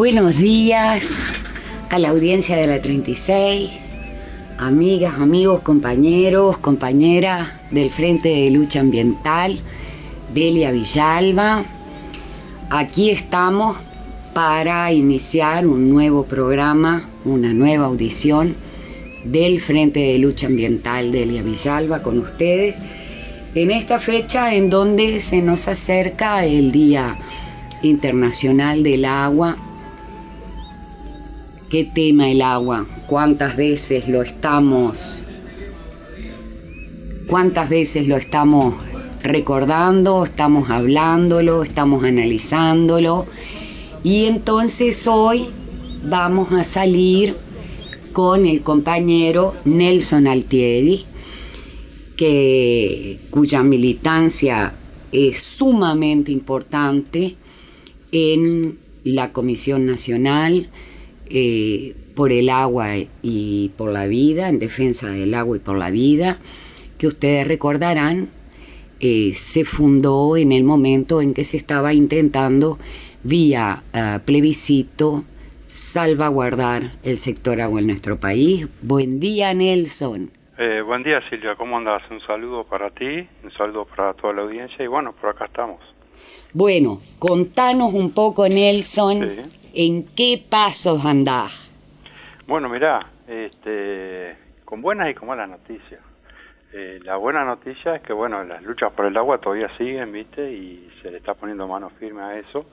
Buenos días a la audiencia de la 36, amigas, amigos, compañeros, compañeras del Frente de Lucha Ambiental, Delia Villalba. Aquí estamos para iniciar un nuevo programa, una nueva audición del Frente de Lucha Ambiental Delia Villalba con ustedes en esta fecha en donde se nos acerca el Día Internacional del Agua ¿Qué tema el agua? ¿Cuántas veces lo estamos cuántas veces lo estamos recordando, estamos hablándolo, estamos analizándolo? Y entonces hoy vamos a salir con el compañero Nelson Altieri, que, cuya militancia es sumamente importante en la Comisión Nacional eh, por el agua y por la vida, en defensa del agua y por la vida, que ustedes recordarán, eh, se fundó en el momento en que se estaba intentando, vía eh, plebiscito, salvaguardar el sector agua en nuestro país. Buen día, Nelson. buen día, Silvia. ¿Cómo andas? Un saludo para ti, un saludo para toda la audiencia y bueno, por acá estamos. Bueno, contanos un poco, Nelson, ¿En qué pasos andás? Bueno, mirá, este, con buenas y con malas noticias. Eh, la buena noticia es que, bueno, las luchas por el agua todavía siguen, ¿viste? Y se le está poniendo mano firme a eso.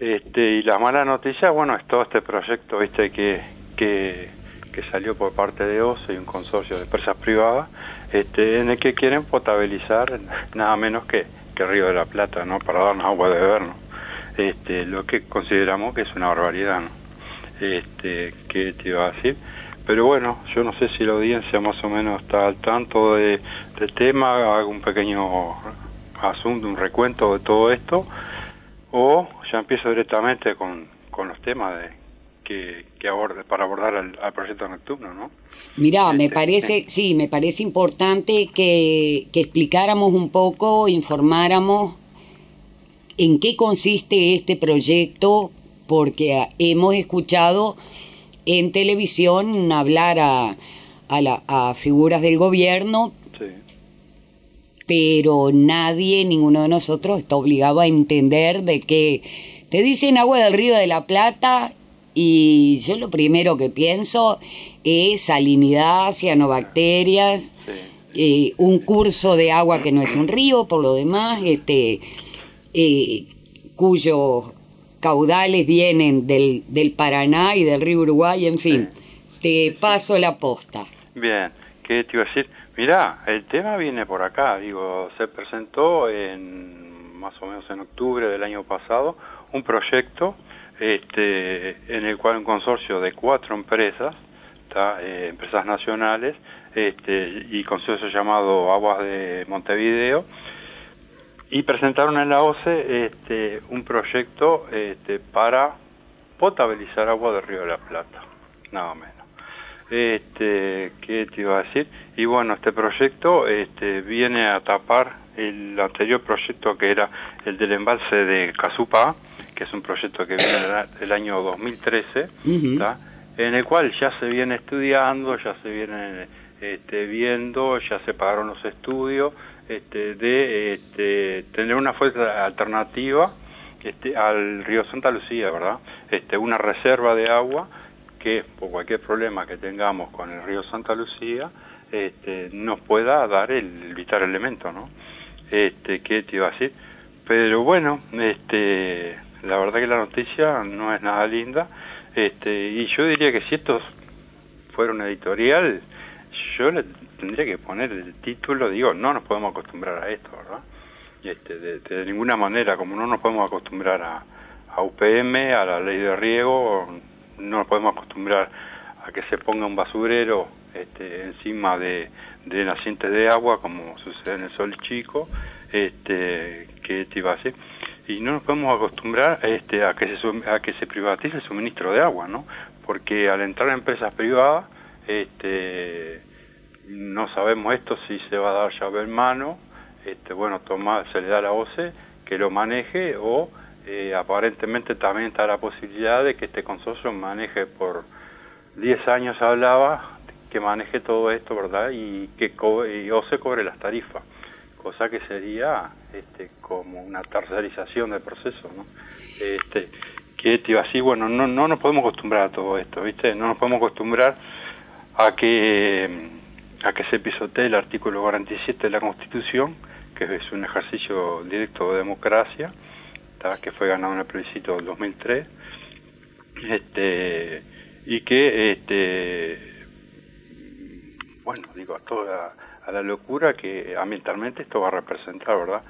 Este, y la mala noticia, bueno, es todo este proyecto, ¿viste? Que, que, que salió por parte de OSE y un consorcio de empresas privadas, este, en el que quieren potabilizar nada menos que, que Río de la Plata, ¿no? Para darnos agua de beber, ¿no? Este, lo que consideramos que es una barbaridad, ¿no? Este, ¿Qué te iba a decir? Pero bueno, yo no sé si la audiencia más o menos está al tanto de, del tema, hago un pequeño asunto, un recuento de todo esto, o ya empiezo directamente con, con los temas de, que, que aborde, para abordar al, proyecto nocturno, ¿no? Mirá, me este, parece, sí, me parece importante que, que explicáramos un poco, informáramos en qué consiste este proyecto, porque hemos escuchado en televisión hablar a, a, figuras del gobierno, pero nadie, ninguno de nosotros está obligado a entender de que te dicen agua del río de la Plata y yo lo primero que pienso es salinidad, cianobacterias, eh, un curso de agua que no es un río, por lo demás, este eh, cuyos caudales vienen del, del Paraná y del río Uruguay, en fin, te paso la posta. Bien, ¿qué te iba a decir? Mirá, el tema viene por acá, digo, se presentó en más o menos en octubre del año pasado un proyecto este, en el cual un consorcio de cuatro empresas, eh, empresas nacionales, este, y consorcio llamado Aguas de Montevideo, y presentaron en la OCE este, un proyecto este, para potabilizar agua del Río de la Plata, nada menos. Este, ¿Qué te iba a decir? Y bueno, este proyecto este, viene a tapar el anterior proyecto que era el del embalse de Casupá, que es un proyecto que viene del año 2013, en el cual ya se viene estudiando, ya se viene este, viendo, ya se pagaron los estudios, este, de este, tener una fuente alternativa este, al río Santa Lucía, ¿verdad? Este, una reserva de agua que por cualquier problema que tengamos con el río Santa Lucía este, nos pueda dar el vital elemento, ¿no? Este, ¿Qué te iba a decir? Pero bueno, este, la verdad que la noticia no es nada linda este, y yo diría que si esto fuera un editorial, yo le tendría que poner el título, digo, no nos podemos acostumbrar a esto, ¿verdad? Este, de, ninguna manera, como no nos podemos acostumbrar a, a UPM, a la ley de riego, no nos podemos acostumbrar a que se ponga un basurero este, encima de, de nacientes de agua, como sucede en el Sol Chico, este, que te iba a decir, y no nos podemos acostumbrar este, a, que se, a que se privatice el suministro de agua, ¿no? Porque al entrar a empresas privadas, este, no sabemos esto si se va a dar llave en mano, este, bueno, se le da la OCE que lo maneje o eh, aparentemente también está la posibilidad de que este consorcio maneje por 10 años hablaba que maneje todo esto, ¿verdad? Y que y OCE cobre las tarifas, cosa que sería este, como una tercerización del proceso, ¿no? Este, que así, bueno, no, no nos podemos acostumbrar a todo esto, ¿viste? No nos podemos acostumbrar a que a que se pisotee el artículo 47 de la Constitución, que es un ejercicio directo de democracia, que fue ganado en el plebiscito del 2003, este, y que, este, bueno, digo, a toda a la locura que ambientalmente esto va a representar, ¿verdad?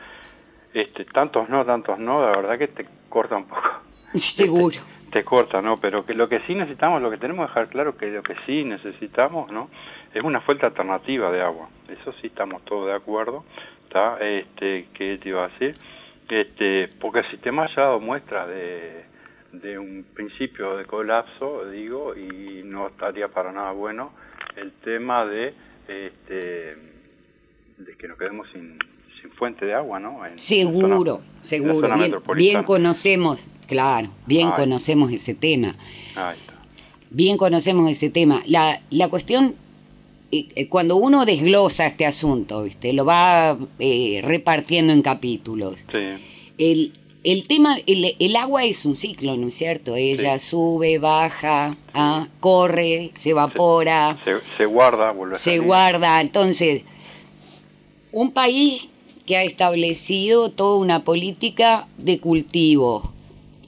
Este, tantos no, tantos no, la verdad que te corta un poco. Seguro. Te, corta, ¿no? Pero que lo que sí necesitamos, lo que tenemos que dejar claro que lo que sí necesitamos, ¿no? Es una fuente alternativa de agua. Eso sí estamos todos de acuerdo, ¿está? Este, ¿qué te iba a decir? Este, porque el sistema ya ha dado muestra de, de un principio de colapso, digo, y no estaría para nada bueno el tema de, este, de que nos quedemos sin, sin fuente de agua, ¿no? seguro, seguro. Bien, conocemos, claro, bien conocemos ese tema. Bien conocemos ese tema. La, la cuestión eh, cuando uno desglosa este asunto, ¿viste? lo va eh, repartiendo en capítulos. El, el tema, el, agua es un ciclo, ¿no es cierto? Ella sube, baja, ¿ah? corre, se evapora. Se, guarda, vuelve a Se guarda. Entonces, un país que ha establecido toda una política de cultivo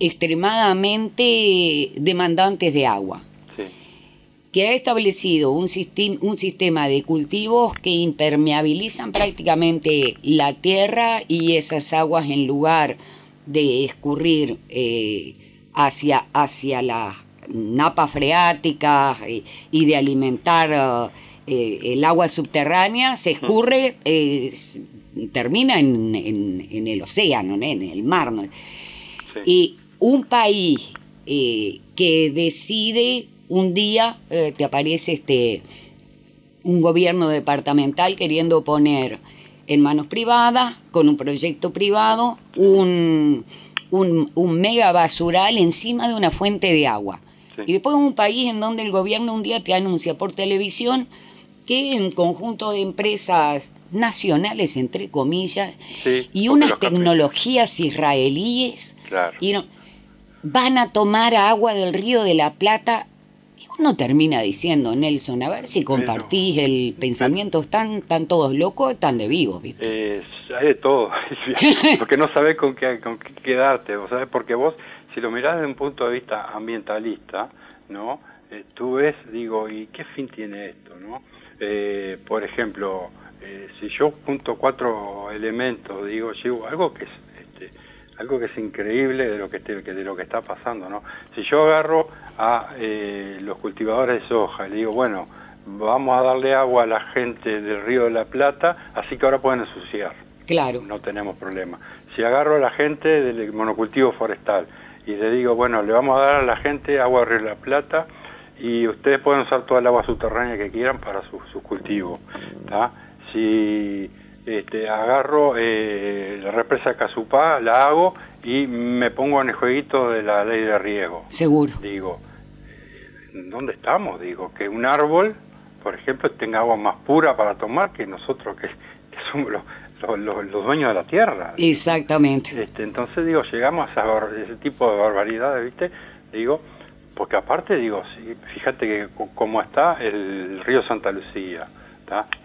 extremadamente demandantes de agua. Que ha establecido un, un sistema de cultivos que impermeabilizan prácticamente la tierra y esas aguas en lugar de escurrir eh, hacia, hacia la napa freática eh, y, de alimentar eh, el agua subterránea, se escurre, termina en, el océano, en el mar. Y un país que decide un día eh, te aparece este un gobierno departamental queriendo poner en manos privadas, con un proyecto privado, un, un, mega basural encima de una fuente de agua. Y después un país en donde el gobierno un día te anuncia por televisión que en conjunto de empresas nacionales, entre comillas, y unas tecnologías israelíes, van a tomar agua del río de la Plata uno termina diciendo, Nelson, a ver si compartís el pensamiento, están, tan todos locos, están de vivos, ¿viste? hay de todo, porque no sabes con qué, con qué quedarte, ¿sabes? porque vos, si lo mirás desde un punto de vista ambientalista, ¿no? Eh, tú ves, digo, ¿y qué fin tiene esto, no? Eh, por ejemplo, eh, si yo junto cuatro elementos, digo, llevo algo que es algo que es increíble de lo que, de lo que está pasando, ¿no? Si yo agarro a los cultivadores de soja y le digo, bueno, vamos a darle agua a la gente del Río de la Plata, así que ahora pueden ensuciar. Claro. No tenemos problema. Si agarro a la gente del monocultivo forestal y le digo, bueno, le vamos a dar a la gente agua Río de la Plata y ustedes pueden usar toda el agua subterránea que quieran para sus su cultivos, Si este, agarro eh, la represa Casupá, la hago y me pongo en el jueguito de la ley de riego. Seguro. Digo, ¿dónde estamos? Digo, que un árbol, por ejemplo, tenga agua más pura para tomar que nosotros, que, somos los, los, dueños de la tierra. Exactamente. Este, entonces, digo, llegamos a ese tipo de barbaridades, ¿viste? Digo, porque aparte, digo, fíjate que como está el río Santa Lucía,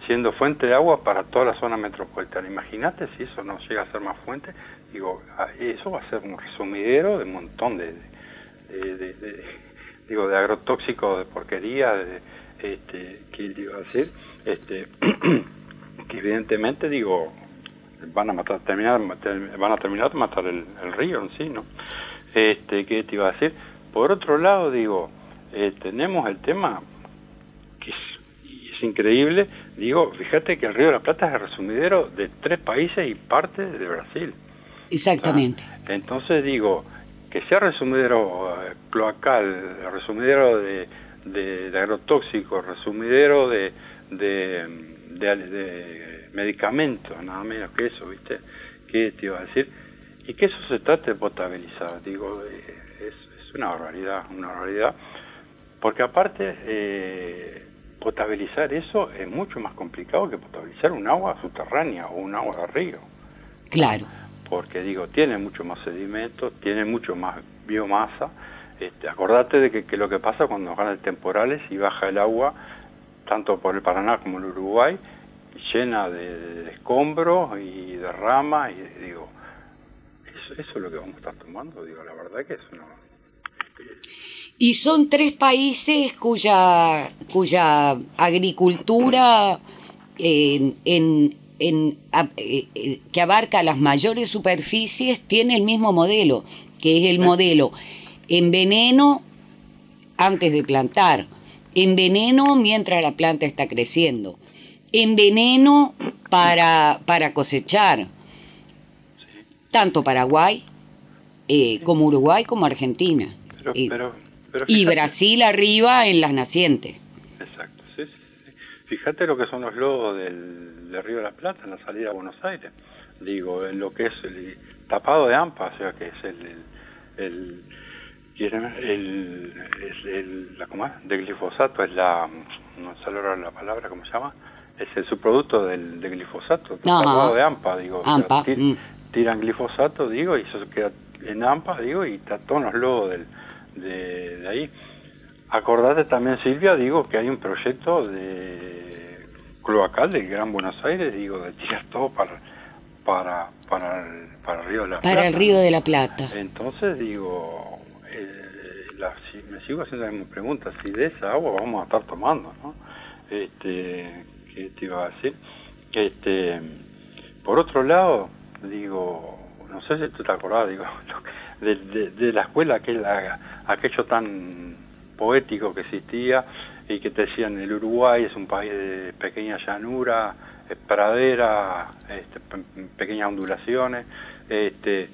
siendo fuente de agua para toda la zona metropolitana. Imagínate si eso no llega a ser más fuente, digo, ah, eso va a ser un resumidero de un montón de, de, de, digo, de agrotóxicos, de porquería, este, que iba a decir, este, que evidentemente digo, van a matar, terminar, van a terminar de matar el, río en sí, ¿no? Este, ¿qué te iba a decir? Por otro lado, digo, eh, tenemos el tema que es, es, increíble, digo, fíjate que el río de la Plata es el resumidero de tres países y parte de Brasil. Exactamente. Entonces digo, que sea resumidero eh, cloacal, resumidero de, de, agrotóxicos, resumidero de, de, de, medicamentos, nada menos que eso, ¿viste? ¿Qué te iba a decir? Y que eso se trate de potabilizar, digo, eh, es, una barbaridad, una barbaridad, porque aparte eh, potabilizar eso es mucho más complicado que potabilizar un agua subterránea o un agua de río. Claro porque digo, tiene mucho más sedimento, tiene mucho más biomasa. Este, acordate de que, lo que pasa cuando ganan temporales y baja el agua, tanto por el Paraná como el Uruguay, llena de, escombros y de ramas, y digo, eso, es lo que vamos a estar tomando, digo, la verdad que es una... Y son tres países cuya, cuya agricultura en, en, eh, eh, que abarca las mayores superficies tiene el mismo modelo, que es el modelo en veneno antes de plantar, en veneno mientras la planta está creciendo, en veneno para, para cosechar, tanto Paraguay eh, como Uruguay como Argentina. Y Brasil arriba en las nacientes. Exacto, sí, Fíjate lo que son los lobos del de Río de la Plata en la salida a Buenos Aires. Digo, en lo que es el tapado de AMPA, o sea que es el, el, el, el, la, ¿cómo es? de glifosato, es la, no sé ahora la palabra, ¿cómo se llama? Es el subproducto del, de glifosato, tapado de AMPA, digo. Mm. tiran glifosato, digo, y eso queda en AMPA, digo, y está todos los lobos del, de, de ahí. Acordate también, Silvia, digo, que hay un proyecto de cloacal del Gran Buenos Aires, digo, de tirar todo para, para, para, el, para el Río de la Plata. Para el Río de la Plata. Entonces, digo, eh, la, si, me sigo haciendo la misma pregunta, si de esa agua vamos a estar tomando, ¿no? Este, ¿qué te iba a decir? Este, por otro lado, digo, no sé si tú te acordás, digo, de, de, la escuela, aquel, aquello tan poético que existía, y que te decían el Uruguay es un país de pequeña llanura, pradera, este, pequeñas ondulaciones, este,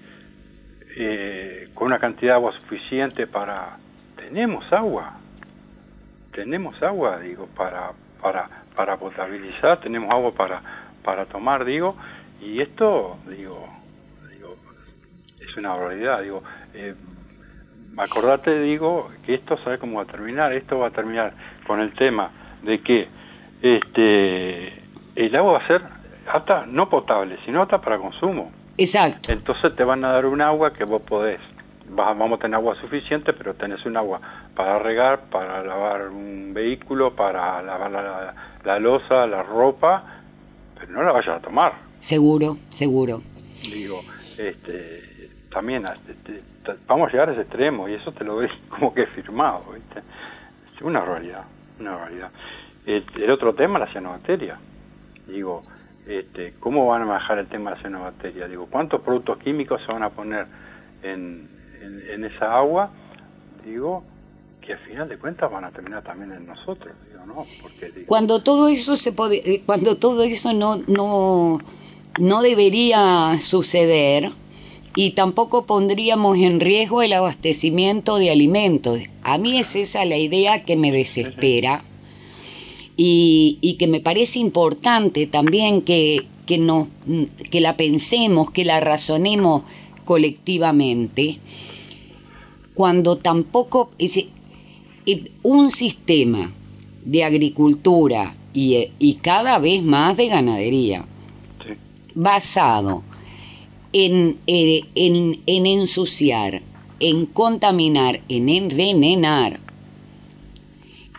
eh, con una cantidad de agua suficiente para... Tenemos agua, tenemos agua, digo, para, para, para potabilizar, tenemos agua para, para tomar, digo, y esto, digo es una barbaridad, digo, eh, acordate, digo, que esto sabe cómo va a terminar, esto va a terminar con el tema de que este el agua va a ser hasta no potable, sino hasta para consumo. Exacto. Entonces te van a dar un agua que vos podés, vamos a tener agua suficiente, pero tenés un agua para regar, para lavar un vehículo, para lavar la, la losa, la ropa, pero no la vayas a tomar. Seguro, seguro. Digo, este, también este, vamos a llegar a ese extremo y eso te lo ves como que firmado, ¿viste? Una realidad una realidad. El, otro tema, la cianobacteria. Digo, este, ¿cómo van a manejar el tema de la cianobacteria? Digo, ¿cuántos productos químicos se van a poner en, en, esa agua? Digo, que al final de cuentas van a terminar también en nosotros, digo, ¿no? Cuando todo eso se puede, eh, cuando todo eso no, no, no debería suceder, y tampoco pondríamos en riesgo el abastecimiento de alimentos. A mí es esa la idea que me desespera y, que me parece importante también que, que, que la pensemos, que la razonemos colectivamente, cuando tampoco es, un sistema de agricultura y, y cada vez más de ganadería basado en, en, en ensuciar, en contaminar, en envenenar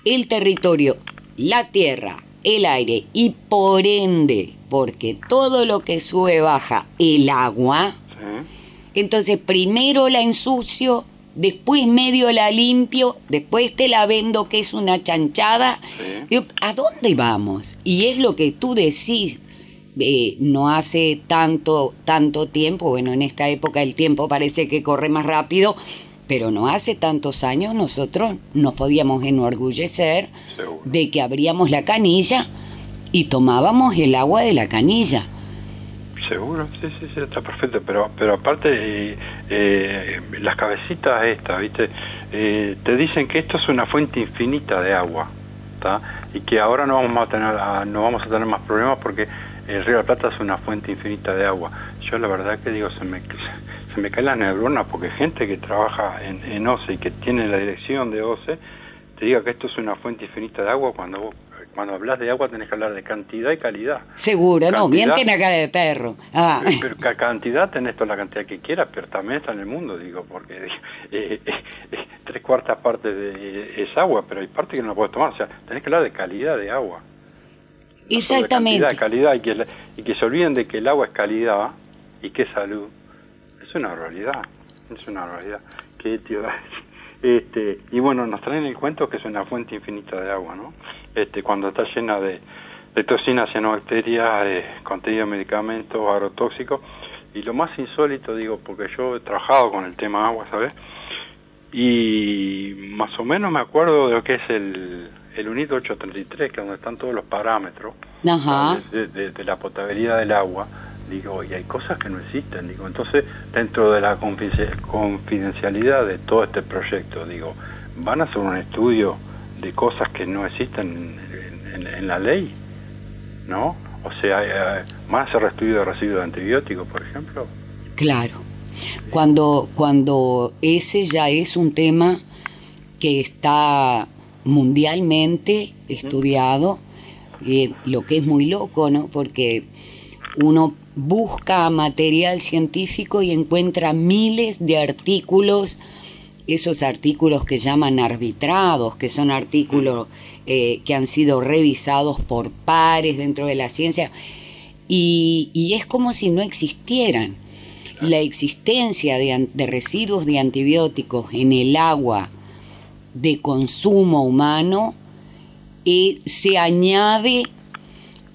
el territorio, la tierra, el aire y por ende, porque todo lo que sube baja el agua, entonces primero la ensucio, después medio la limpio, después te la vendo que es una chanchada. Sí. ¿A dónde vamos? Y es lo que tú decís. Eh, no hace tanto, tanto tiempo, bueno, en esta época el tiempo parece que corre más rápido, pero no hace tantos años nosotros nos podíamos enorgullecer Seguro. de que abríamos la canilla y tomábamos el agua de la canilla. Seguro, sí, sí, sí, está perfecto, pero pero aparte eh, eh, las cabecitas estas, ¿viste? Eh, te dicen que esto es una fuente infinita de agua, ¿está? Y que ahora no vamos a tener a- no vamos a tener más problemas porque el Río de la Plata es una fuente infinita de agua. Yo la verdad que digo, se me se me caen las neuronas porque gente que trabaja en, en OCE y que tiene la dirección de OCE te diga que esto es una fuente infinita de agua cuando vos- cuando hablas de agua tenés que hablar de cantidad y calidad. Seguro, no, Cantidad. mienten a cara de perro. Ah, Pero, pero ca- cantidad tenés toda la cantidad que quieras, pero también está en el mundo, digo, porque eh, eh, eh, tres cuartas partes de, es agua, pero hay parte que no la puedes tomar, o sea, tenés que hablar de calidad de agua. Exactamente. calidad, y que, la- y que se olviden de que el agua es calidad y que es salud. Es una barbaridad, es una barbaridad. ¿Qué decir? Este, y bueno, nos traen el cuento que es una fuente infinita de agua, ¿no? Este, cuando está llena de, de toxinas, cianobacterias, de contenido de medicamentos, agrotóxicos. Y lo más insólito, digo, porque yo he trabajado con el tema agua, ¿sabes? Y más o menos me acuerdo de lo que es el, el UNIT 833, que es donde están todos los parámetros Ajá. de, de- de la potabilidad del agua, digo, y hay cosas que no existen, digo, entonces dentro de la confidencia- confidencialidad de todo este proyecto, digo, van a hacer un estudio de cosas que no existen en, en- en la ley, ¿no? O sea, eh, van a hacer estudio de residuos de antibióticos, por ejemplo. Claro. Cuando, cuando ese ya es un tema que está mundialmente estudiado, eh, lo que es muy loco, ¿no? Porque uno busca material científico y encuentra miles de artículos, esos artículos que llaman arbitrados, que son artículos eh, que han sido revisados por pares dentro de la ciencia, y, y es como si no existieran. La existencia de residuos de antibióticos en el agua de consumo humano eh, se añade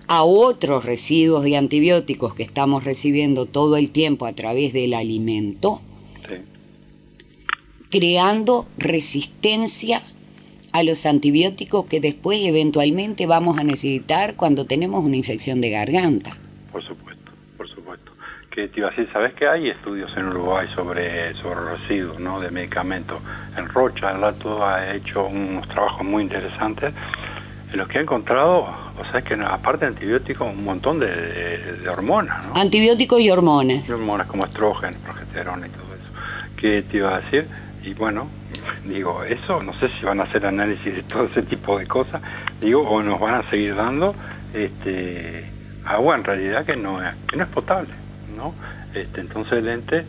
a otros residuos de antibióticos que estamos recibiendo todo el tiempo a través del alimento, Sí. creando resistencia a los antibióticos que después eventualmente vamos a necesitar cuando tenemos una infección de garganta. Por supuesto. Que te iba a decir, ¿sabes que hay estudios en Uruguay sobre, sobre residuos ¿no? de medicamentos? En Rocha, el Lato ha hecho unos trabajos muy interesantes en los que ha encontrado, o sea, que aparte de antibióticos, un montón de, de- de hormonas, ¿no? Antibióticos y hormonas. De hormonas como estrógeno, progesterona y todo eso. ¿Qué te iba a decir? Y bueno, digo, eso, no sé si van a hacer análisis de todo ese tipo de cosas, digo, o nos van a seguir dando este agua en realidad que no es, que no es potable, ¿no? Este, entonces el ente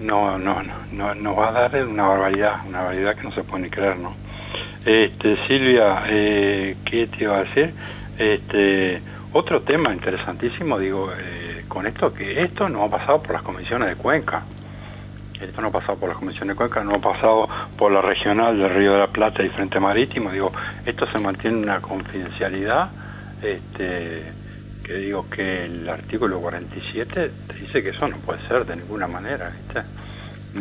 no, no, no, no, va a dar una barbaridad, una barbaridad que no se puede ni creer, ¿no? Este, Silvia, eh, ¿qué te iba a decir? Este, otro tema interesantísimo, digo, eh, con esto, que esto no ha pasado por las comisiones de Cuenca. Esto no ha pasado por las comisiones de Cuenca, no ha pasado por la regional del Río de la Plata y Frente Marítimo. Digo, esto se mantiene en una confidencialidad, este, que digo que el artículo 47 te dice que eso no puede ser de ninguna manera, ¿viste?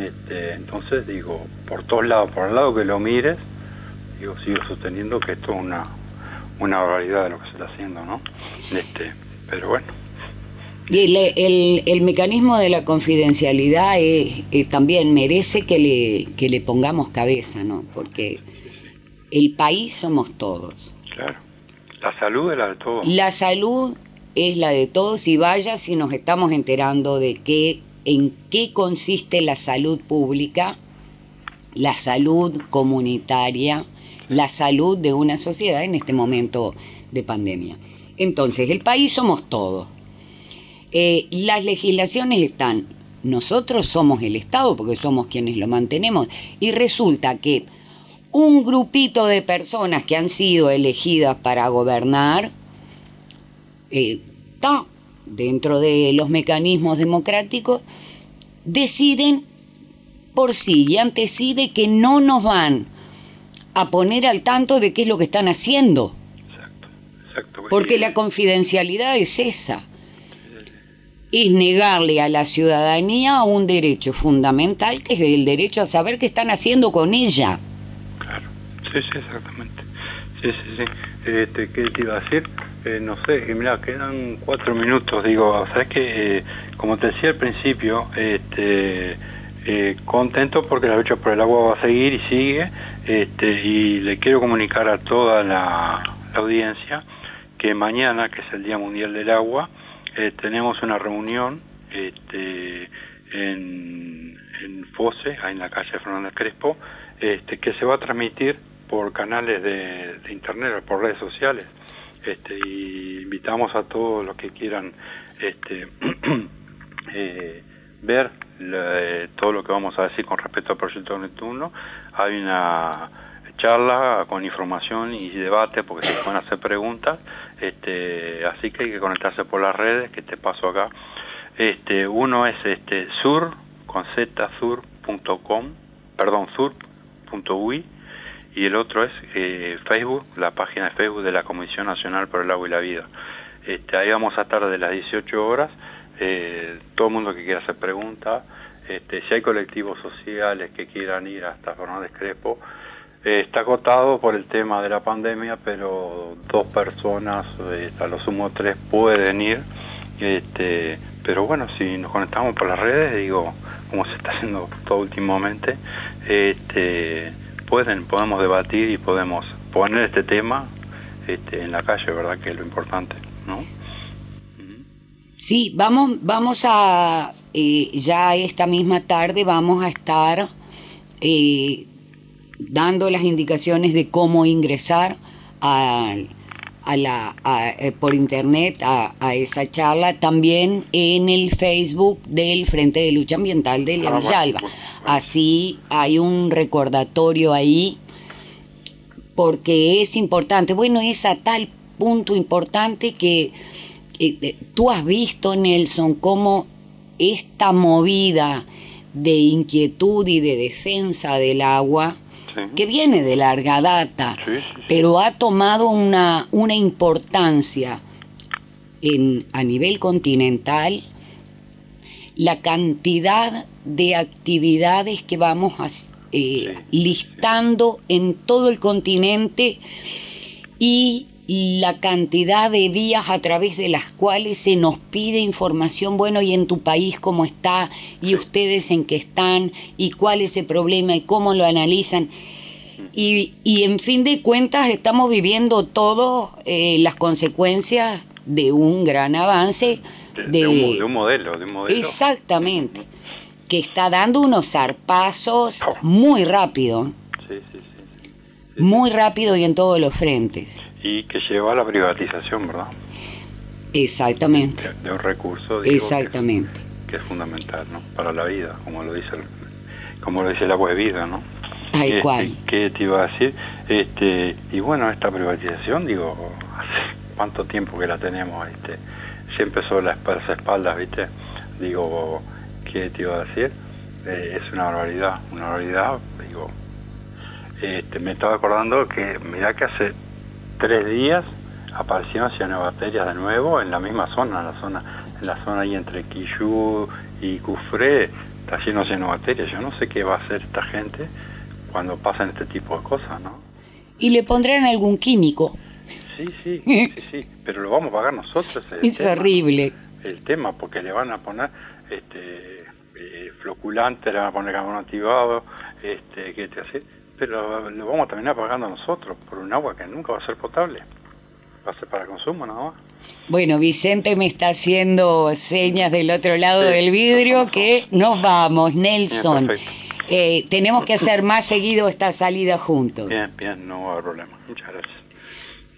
Este, entonces digo, por todos lados, por el lado que lo mires, digo, sigo sosteniendo que esto es una, una barbaridad de lo que se está haciendo, ¿no? Este, pero bueno, Y el, el- el mecanismo de la confidencialidad eh, eh, también merece que le, que le pongamos cabeza, ¿no? Porque el país somos todos. claro, la salud es la de todos. La salud es la de todos y vaya si nos estamos enterando de qué, en qué consiste la salud pública, la salud comunitaria, la salud de una sociedad en este momento de pandemia. Entonces, el país somos todos. Eh, las legislaciones están, nosotros somos el Estado porque somos quienes lo mantenemos y resulta que un grupito de personas que han sido elegidas para gobernar está dentro de los mecanismos democráticos, deciden por sí y ante sí de que no nos van a poner al tanto de qué es lo que están haciendo. Exacto, exacto. Porque la confidencialidad es esa. Es negarle a la ciudadanía un derecho fundamental que es el derecho a saber qué están haciendo con ella. Claro, sí, sí, exactamente. Sí, sí, sí. Este, ¿Qué te iba a decir? Eh, no sé, mira, quedan cuatro minutos. Digo, ¿sabes que Como te decía al principio, este, eh, contento porque la lucha por el agua va a seguir y sigue. Este, y le quiero comunicar a toda la, audiencia que mañana, que es el Día Mundial del Agua, eh, tenemos una reunión este, en, en FOSE, ahí en la calle Fernández Crespo, este, que se va a transmitir por canales de internet o por redes sociales. Este, y invitamos a todos los que quieran este, eh, ver la- eh, todo lo que vamos a decir con respecto al proyecto Neptuno. Hay una charla con información y debate porque se pueden hacer preguntas. Este, así que hay que conectarse por las redes que te paso acá. Este, uno es este sur con z sur.com, perdón, sur.ui y el otro es eh, Facebook, la página de Facebook de la Comisión Nacional por el Agua y la Vida. Este, ahí vamos a estar de las 18 horas, eh, todo el mundo que quiera hacer preguntas, este, si hay colectivos sociales que quieran ir hasta Fernández Crespo, eh, está acotado por el tema de la pandemia, pero dos personas, eh, a lo sumo tres, pueden ir. Este, pero bueno, si nos conectamos por las redes, digo, como se está haciendo todo últimamente, este, pueden, podemos debatir y podemos poner este tema este, en la calle, ¿verdad? Que es lo importante, ¿no? Sí, vamos, vamos a, eh, ya esta misma tarde vamos a estar eh, dando las indicaciones de cómo ingresar a, a la, a, eh, por internet a, a esa charla, también en el Facebook del Frente de Lucha Ambiental de Ah, La bueno, Villalba. Así hay un recordatorio ahí porque es importante. Bueno, es a tal punto importante que eh, tú has visto, Nelson, cómo esta movida de inquietud y de defensa del agua, Sí. que viene de larga data, Sí, sí, sí. pero ha tomado una, una importancia en, a nivel continental, la cantidad de actividades que vamos a, eh, listando en todo el continente y la cantidad de vías a través de las cuales se nos pide información, bueno, y en tu país cómo está, y ustedes en qué están, y cuál es el problema, y cómo lo analizan. Y, y en fin de cuentas estamos viviendo todos eh, las consecuencias de un gran avance. De, De, de un, de un modelo, de un modelo. Exactamente, que está dando unos zarpazos Oh. muy rápido, sí, sí, sí. muy rápido y en todos los frentes. Y que lleva a la privatización, ¿verdad? Exactamente, De, de un recurso digo, exactamente. Que, que es fundamental, ¿no? Para la vida, como lo dice el, como lo dice el agua de vida, ¿no? Tal Este, cual. ¿Qué te iba a decir? Este, y bueno, esta privatización, digo, hace cuánto tiempo que la tenemos, empezó a las las espaldas, ¿viste? Digo, ¿qué te iba a decir? Eh, es una barbaridad, una barbaridad, digo. Este, me estaba acordando que, mirá que hace tres días aparecieron cianobacterias de nuevo en la misma zona, en la zona, en la zona ahí entre Quillú y Cufré, está lleno de cianobacterias. Yo no sé qué va a hacer esta gente cuando pasan este tipo de cosas, ¿no? Y le pondrán algún químico. Sí, sí, sí, sí, pero lo vamos a pagar nosotros. Es tema. horrible. El tema, porque le van a poner este eh, floculante, le van a poner carbono activado, este, ¿qué te hace? Pero lo vamos a terminar pagando nosotros por un agua que nunca va a ser potable. Va a ser para consumo nada más. Bueno, Vicente me está haciendo señas del otro lado Sí. del vidrio que nos vamos, Nelson. Bien. Eh, tenemos que hacer más seguido esta salida juntos. Bien, bien, no va a haber problema. Muchas gracias.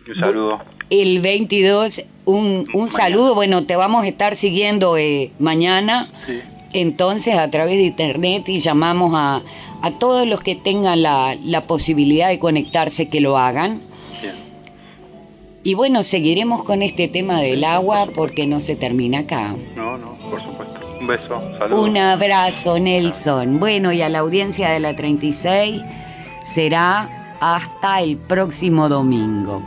Un saludo. El 22, un, un saludo. Bueno, te vamos a estar siguiendo eh, mañana. Sí. Entonces, a través de internet y llamamos a, a todos los que tengan la, la posibilidad de conectarse que lo hagan. Bien. Y bueno, seguiremos con este tema del agua porque no se termina acá. No, no, por supuesto. Un beso, saludos. Un abrazo, Nelson. Bueno, y a la audiencia de la 36 será hasta el próximo domingo.